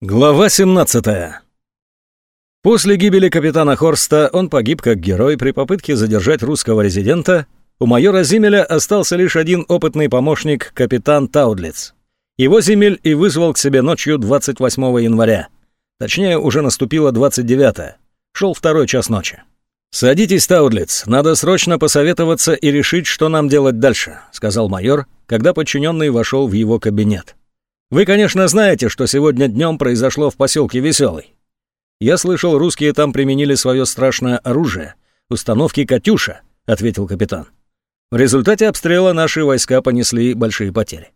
Глава 17. После гибели капитана Хорста он погиб как герой при попытке задержать русского резидента. У майора Зимеля остался лишь один опытный помощник, капитан Таудлиц. Его Зимель и вызвал к себе ночью 28 января. Точнее, уже наступило 29 Шел второй час ночи. «Садитесь, Таудлиц, надо срочно посоветоваться и решить, что нам делать дальше», сказал майор, когда подчиненный вошел в его кабинет. Вы, конечно, знаете, что сегодня днем произошло в поселке Веселый. Я слышал, русские там применили свое страшное оружие, установки «Катюша», ответил капитан. В результате обстрела наши войска понесли большие потери.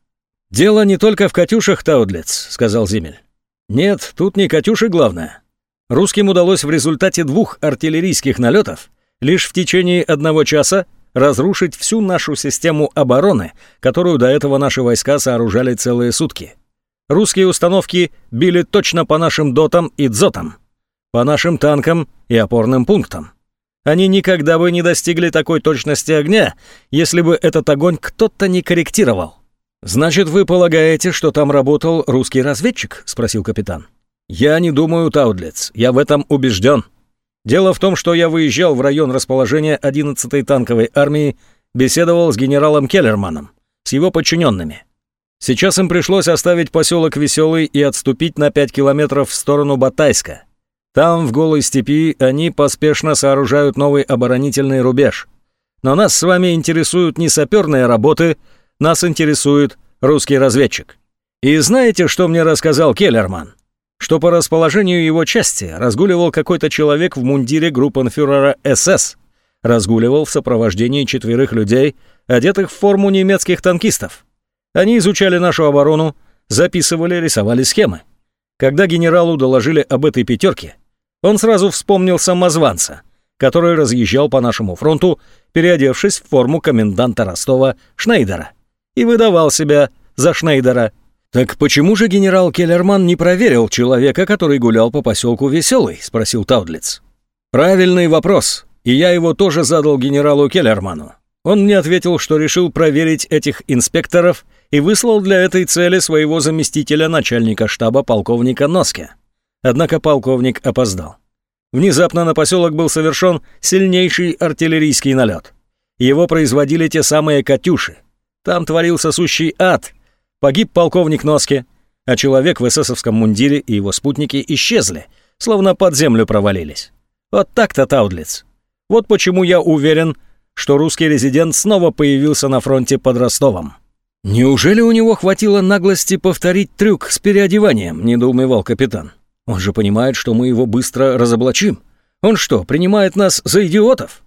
«Дело не только в «Катюшах», Таудлец», — сказал Зимель. «Нет, тут не «Катюши» главное. Русским удалось в результате двух артиллерийских налетов лишь в течение одного часа разрушить всю нашу систему обороны, которую до этого наши войска сооружали целые сутки. Русские установки били точно по нашим дотам и дзотам, по нашим танкам и опорным пунктам. Они никогда бы не достигли такой точности огня, если бы этот огонь кто-то не корректировал. «Значит, вы полагаете, что там работал русский разведчик?» — спросил капитан. «Я не думаю, Таудлец, я в этом убежден. Дело в том, что я выезжал в район расположения 11-й танковой армии, беседовал с генералом Келлерманом, с его подчиненными. Сейчас им пришлось оставить поселок Веселый и отступить на 5 километров в сторону Батайска. Там, в голой степи, они поспешно сооружают новый оборонительный рубеж. Но нас с вами интересуют не саперные работы, нас интересует русский разведчик. И знаете, что мне рассказал Келлерман? Что по расположению его части разгуливал какой-то человек в мундире группенфюрера СС. Разгуливал в сопровождении четверых людей, одетых в форму немецких танкистов. Они изучали нашу оборону, записывали, рисовали схемы. Когда генералу доложили об этой пятерке, он сразу вспомнил самозванца, который разъезжал по нашему фронту, переодевшись в форму коменданта Ростова Шнейдера, и выдавал себя за Шнейдера. «Так почему же генерал Келлерман не проверил человека, который гулял по поселку Веселый?» — спросил Таудлиц. «Правильный вопрос, и я его тоже задал генералу Келлерману. Он мне ответил, что решил проверить этих инспекторов и выслал для этой цели своего заместителя начальника штаба полковника Носке. Однако полковник опоздал. Внезапно на поселок был совершен сильнейший артиллерийский налет. Его производили те самые «Катюши». Там творился сущий ад. Погиб полковник Носке, а человек в эсэсовском мундире и его спутники исчезли, словно под землю провалились. Вот так-то, Таудлиц. Вот почему я уверен, что русский резидент снова появился на фронте под Ростовом. «Неужели у него хватило наглости повторить трюк с переодеванием?» – недоумевал капитан. «Он же понимает, что мы его быстро разоблачим. Он что, принимает нас за идиотов?»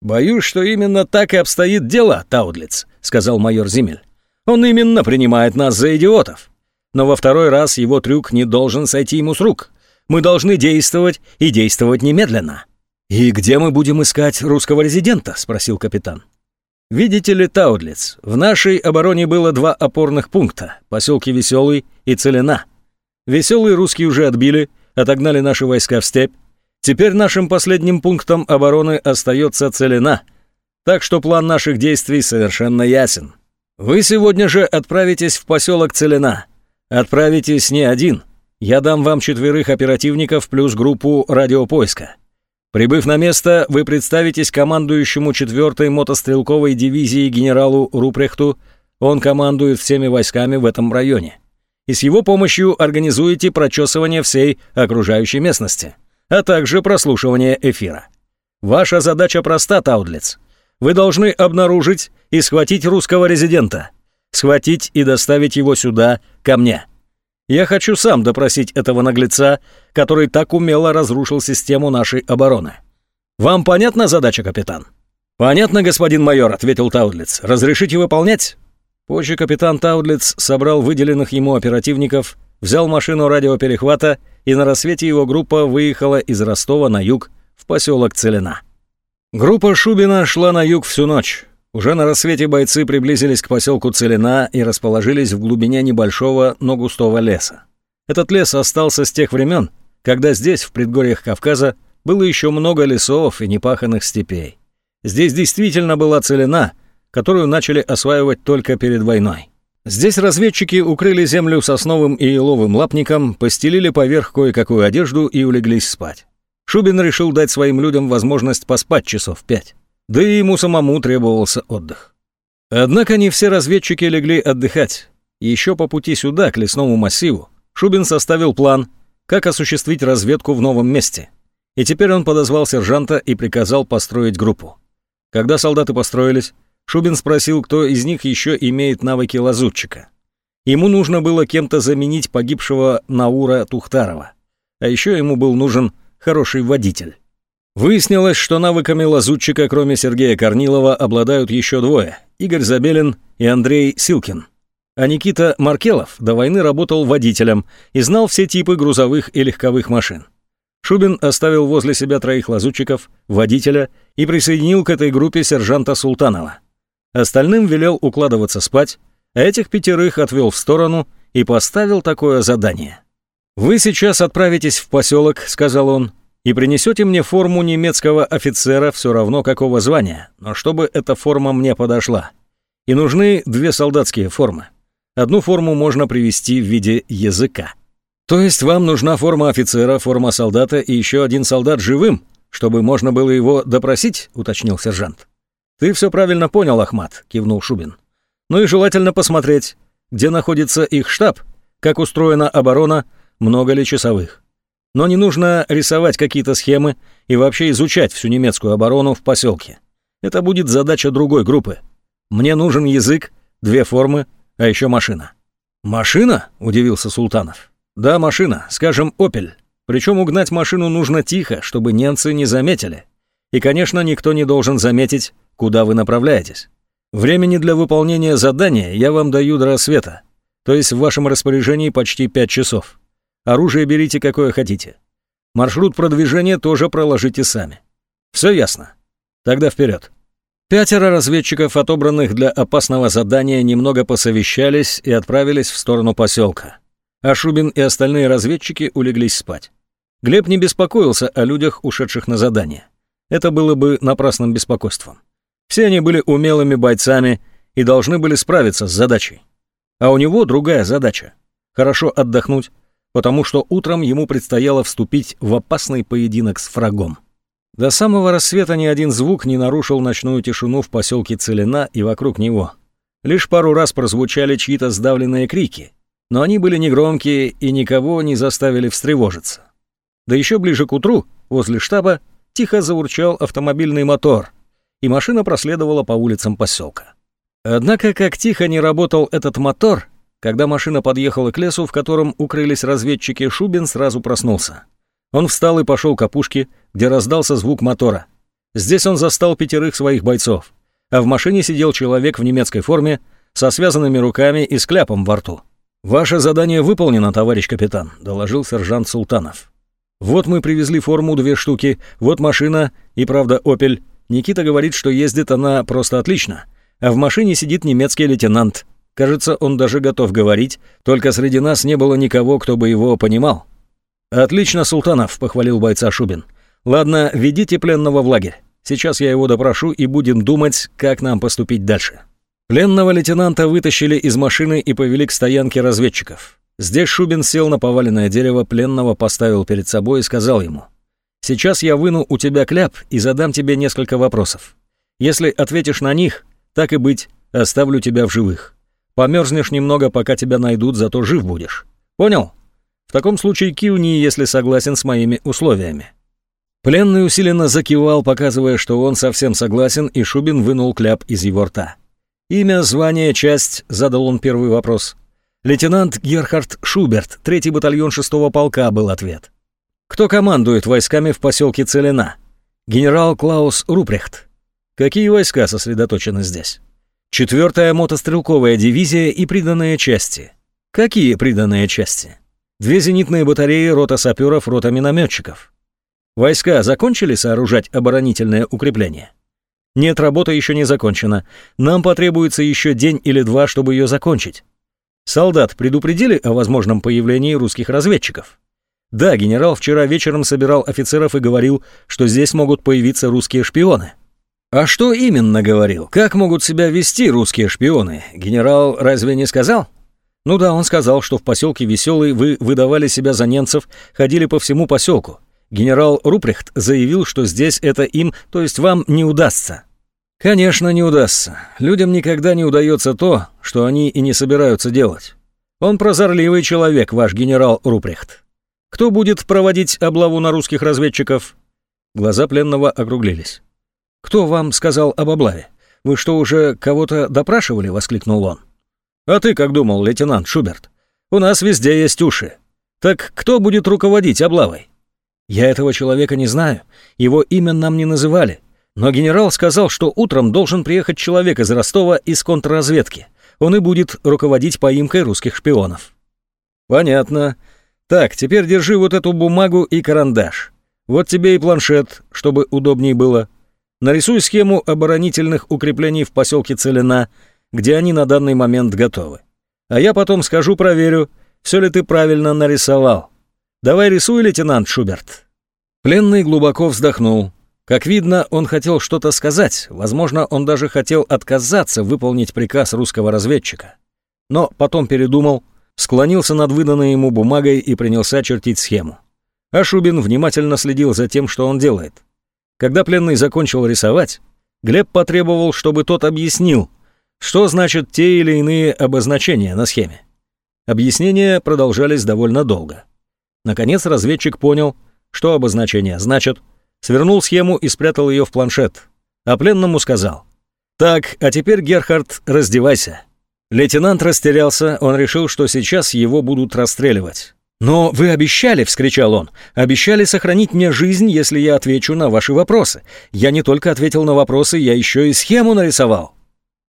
«Боюсь, что именно так и обстоит дело, Таудлиц», — сказал майор Зимель. «Он именно принимает нас за идиотов. Но во второй раз его трюк не должен сойти ему с рук. Мы должны действовать и действовать немедленно». «И где мы будем искать русского резидента?» — спросил капитан. Видите ли, Таудлиц, в нашей обороне было два опорных пункта – поселки Веселый и Целина. Веселый русские уже отбили, отогнали наши войска в степь. Теперь нашим последним пунктом обороны остается Целина. Так что план наших действий совершенно ясен. Вы сегодня же отправитесь в поселок Целина. Отправитесь не один. Я дам вам четверых оперативников плюс группу радиопоиска. Прибыв на место, вы представитесь командующему 4-й мотострелковой дивизии генералу Рупрехту, он командует всеми войсками в этом районе. И с его помощью организуете прочесывание всей окружающей местности, а также прослушивание эфира. Ваша задача проста, Таудлиц. Вы должны обнаружить и схватить русского резидента, схватить и доставить его сюда, ко мне. Я хочу сам допросить этого наглеца, который так умело разрушил систему нашей обороны. Вам понятна задача, капитан?» «Понятно, господин майор», — ответил Таудлиц. «Разрешите выполнять?» Позже капитан Таудлиц собрал выделенных ему оперативников, взял машину радиоперехвата, и на рассвете его группа выехала из Ростова на юг в поселок Целина. Группа Шубина шла на юг всю ночь. Уже на рассвете бойцы приблизились к поселку Целина и расположились в глубине небольшого, но густого леса. Этот лес остался с тех времен, когда здесь, в предгорьях Кавказа, было еще много лесов и непаханных степей. Здесь действительно была целина, которую начали осваивать только перед войной. Здесь разведчики укрыли землю сосновым и еловым лапником, постелили поверх кое-какую одежду и улеглись спать. Шубин решил дать своим людям возможность поспать часов пять. Да и ему самому требовался отдых. Однако не все разведчики легли отдыхать. Еще по пути сюда, к лесному массиву, Шубин составил план, как осуществить разведку в новом месте. И теперь он подозвал сержанта и приказал построить группу. Когда солдаты построились, Шубин спросил, кто из них еще имеет навыки лазутчика. Ему нужно было кем-то заменить погибшего Наура Тухтарова. А еще ему был нужен хороший водитель. Выяснилось, что навыками лазутчика, кроме Сергея Корнилова, обладают еще двое – Игорь Забелин и Андрей Силкин. А Никита Маркелов до войны работал водителем и знал все типы грузовых и легковых машин. Шубин оставил возле себя троих лазутчиков, водителя и присоединил к этой группе сержанта Султанова. Остальным велел укладываться спать, а этих пятерых отвел в сторону и поставил такое задание. «Вы сейчас отправитесь в поселок», — сказал он, «и принесете мне форму немецкого офицера все равно какого звания, но чтобы эта форма мне подошла. И нужны две солдатские формы. Одну форму можно привести в виде языка. То есть вам нужна форма офицера, форма солдата и еще один солдат живым, чтобы можно было его допросить», — уточнил сержант. «Ты все правильно понял, Ахмат», — кивнул Шубин. «Ну и желательно посмотреть, где находится их штаб, как устроена оборона, много ли часовых. Но не нужно рисовать какие-то схемы и вообще изучать всю немецкую оборону в поселке. Это будет задача другой группы. Мне нужен язык, две формы, а еще машина». «Машина?» — удивился Султанов. «Да, машина, скажем, «Опель». Причем угнать машину нужно тихо, чтобы немцы не заметили. И, конечно, никто не должен заметить, куда вы направляетесь. Времени для выполнения задания я вам даю до рассвета, то есть в вашем распоряжении почти пять часов. Оружие берите какое хотите. Маршрут продвижения тоже проложите сами. Все ясно? Тогда вперед. Пятеро разведчиков, отобранных для опасного задания, немного посовещались и отправились в сторону поселка. А Шубин и остальные разведчики улеглись спать. Глеб не беспокоился о людях, ушедших на задание. Это было бы напрасным беспокойством. Все они были умелыми бойцами и должны были справиться с задачей. А у него другая задача – хорошо отдохнуть, потому что утром ему предстояло вступить в опасный поединок с врагом. До самого рассвета ни один звук не нарушил ночную тишину в поселке Целина и вокруг него. Лишь пару раз прозвучали чьи-то сдавленные крики, но они были негромкие и никого не заставили встревожиться. Да еще ближе к утру, возле штаба, тихо заурчал автомобильный мотор, и машина проследовала по улицам поселка. Однако, как тихо не работал этот мотор, когда машина подъехала к лесу, в котором укрылись разведчики, Шубин сразу проснулся. Он встал и пошел к опушке, где раздался звук мотора. Здесь он застал пятерых своих бойцов, а в машине сидел человек в немецкой форме со связанными руками и с кляпом во рту. «Ваше задание выполнено, товарищ капитан», — доложил сержант Султанов. «Вот мы привезли форму две штуки, вот машина и, правда, «Опель», Никита говорит, что ездит она просто отлично, а в машине сидит немецкий лейтенант. Кажется, он даже готов говорить, только среди нас не было никого, кто бы его понимал. «Отлично, Султанов», — похвалил бойца Шубин. «Ладно, ведите пленного в лагерь. Сейчас я его допрошу и будем думать, как нам поступить дальше». Пленного лейтенанта вытащили из машины и повели к стоянке разведчиков. Здесь Шубин сел на поваленное дерево, пленного поставил перед собой и сказал ему — Сейчас я выну у тебя кляп и задам тебе несколько вопросов. Если ответишь на них, так и быть, оставлю тебя в живых. Померзнешь немного, пока тебя найдут, зато жив будешь. Понял? В таком случае кивни, если согласен с моими условиями». Пленный усиленно закивал, показывая, что он совсем согласен, и Шубин вынул кляп из его рта. «Имя, звание, часть?» — задал он первый вопрос. «Лейтенант Герхард Шуберт, третий батальон шестого полка», — был ответ. Кто командует войсками в поселке Целина? Генерал Клаус Рупрехт. Какие войска сосредоточены здесь? Четвертая мотострелковая дивизия и приданные части. Какие приданные части? Две зенитные батареи, рота саперов, рота минометчиков. Войска закончили сооружать оборонительное укрепление? Нет, работа еще не закончена. Нам потребуется еще день или два, чтобы ее закончить. Солдат предупредили о возможном появлении русских разведчиков? Да, генерал вчера вечером собирал офицеров и говорил, что здесь могут появиться русские шпионы. «А что именно говорил? Как могут себя вести русские шпионы? Генерал разве не сказал?» «Ну да, он сказал, что в поселке Веселый вы выдавали себя за немцев, ходили по всему поселку. Генерал Рупрехт заявил, что здесь это им, то есть вам, не удастся». «Конечно, не удастся. Людям никогда не удается то, что они и не собираются делать. Он прозорливый человек, ваш генерал Рупрехт. Кто будет проводить облаву на русских разведчиков?» Глаза пленного округлились. «Кто вам сказал об облаве? Вы что, уже кого-то допрашивали?» — воскликнул он. «А ты как думал, лейтенант Шуберт? У нас везде есть уши. Так кто будет руководить облавой?» «Я этого человека не знаю. Его имя нам не называли. Но генерал сказал, что утром должен приехать человек из Ростова из контрразведки. Он и будет руководить поимкой русских шпионов». «Понятно. Так, теперь держи вот эту бумагу и карандаш. Вот тебе и планшет, чтобы удобнее было. Нарисуй схему оборонительных укреплений в поселке Целина, где они на данный момент готовы. А я потом скажу, проверю, все ли ты правильно нарисовал. Давай рисуй, лейтенант Шуберт». Пленный глубоко вздохнул. Как видно, он хотел что-то сказать, возможно, он даже хотел отказаться выполнить приказ русского разведчика. Но потом передумал, склонился над выданной ему бумагой и принялся чертить схему. А Шубин внимательно следил за тем, что он делает. Когда пленный закончил рисовать, Глеб потребовал, чтобы тот объяснил, что значат те или иные обозначения на схеме. Объяснения продолжались довольно долго. Наконец разведчик понял, что обозначения значат, свернул схему и спрятал ее в планшет. А пленному сказал, «Так, а теперь, Герхард, раздевайся». Лейтенант растерялся, он решил, что сейчас его будут расстреливать. «Но вы обещали», — вскричал он, — «обещали сохранить мне жизнь, если я отвечу на ваши вопросы. Я не только ответил на вопросы, я еще и схему нарисовал».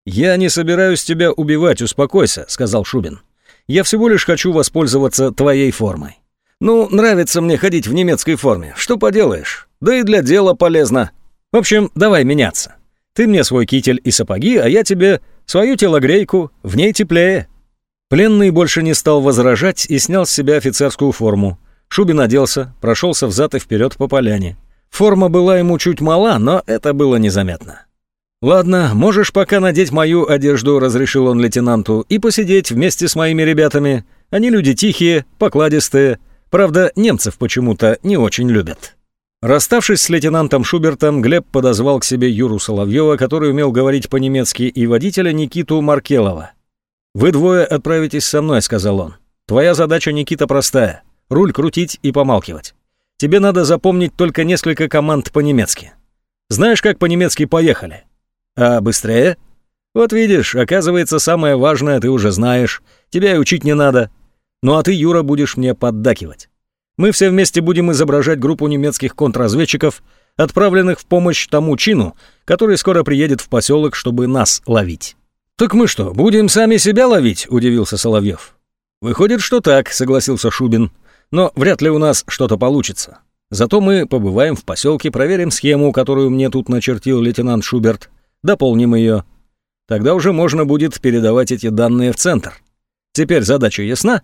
«Я не собираюсь тебя убивать, успокойся», — сказал Шубин. «Я всего лишь хочу воспользоваться твоей формой». «Ну, нравится мне ходить в немецкой форме, что поделаешь?» Да и для дела полезно. В общем, давай меняться. Ты мне свой китель и сапоги, а я тебе свою телогрейку, в ней теплее». Пленный больше не стал возражать и снял с себя офицерскую форму. Шубин оделся, прошелся взад и вперед по поляне. Форма была ему чуть мала, но это было незаметно. «Ладно, можешь пока надеть мою одежду», — разрешил он лейтенанту, «и посидеть вместе с моими ребятами. Они люди тихие, покладистые. Правда, немцев почему-то не очень любят». Расставшись с лейтенантом Шубертом, Глеб подозвал к себе Юру Соловьева, который умел говорить по-немецки, и водителя Никиту Маркелова. «Вы двое отправитесь со мной», — сказал он. «Твоя задача, Никита, простая. Руль крутить и помалкивать. Тебе надо запомнить только несколько команд по-немецки. Знаешь, как по-немецки «поехали»? А быстрее? Вот видишь, оказывается, самое важное ты уже знаешь. Тебя и учить не надо. Ну а ты, Юра, будешь мне поддакивать. Мы все вместе будем изображать группу немецких контрразведчиков, отправленных в помощь тому чину, который скоро приедет в поселок, чтобы нас ловить». «Так мы что, будем сами себя ловить?» – удивился Соловьев. «Выходит, что так», – согласился Шубин. «Но вряд ли у нас что-то получится. Зато мы побываем в поселке, проверим схему, которую мне тут начертил лейтенант Шуберт, дополним ее. Тогда уже можно будет передавать эти данные в центр. Теперь задача ясна?»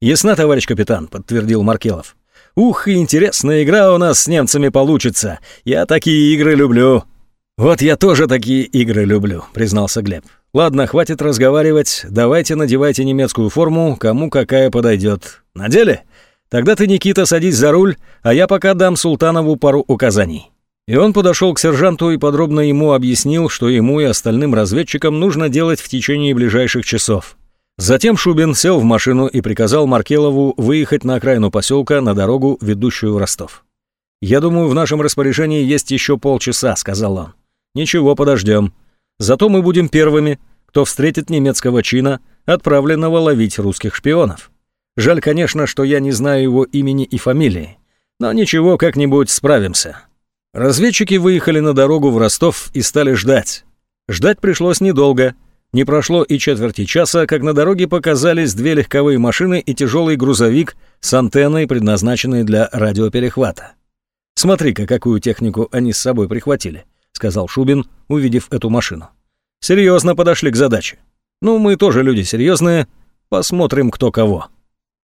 «Ясна, товарищ капитан», — подтвердил Маркелов. «Ух, интересная игра у нас с немцами получится. Я такие игры люблю». «Вот я тоже такие игры люблю», — признался Глеб. «Ладно, хватит разговаривать. Давайте надевайте немецкую форму, кому какая подойдет. Надели? Тогда ты, Никита, садись за руль, а я пока дам Султанову пару указаний». И он подошел к сержанту и подробно ему объяснил, что ему и остальным разведчикам нужно делать в течение ближайших часов. Затем Шубин сел в машину и приказал Маркелову выехать на окраину поселка на дорогу, ведущую в Ростов. «Я думаю, в нашем распоряжении есть еще полчаса», — сказал он. «Ничего, подождем. Зато мы будем первыми, кто встретит немецкого чина, отправленного ловить русских шпионов. Жаль, конечно, что я не знаю его имени и фамилии, но ничего, как-нибудь справимся». Разведчики выехали на дорогу в Ростов и стали ждать. Ждать пришлось недолго — не прошло и четверти часа, как на дороге показались две легковые машины и тяжелый грузовик с антенной, предназначенной для радиоперехвата. «Смотри-ка, какую технику они с собой прихватили», — сказал Шубин, увидев эту машину. «Серьезно подошли к задаче. Ну, мы тоже люди серьезные. Посмотрим, кто кого».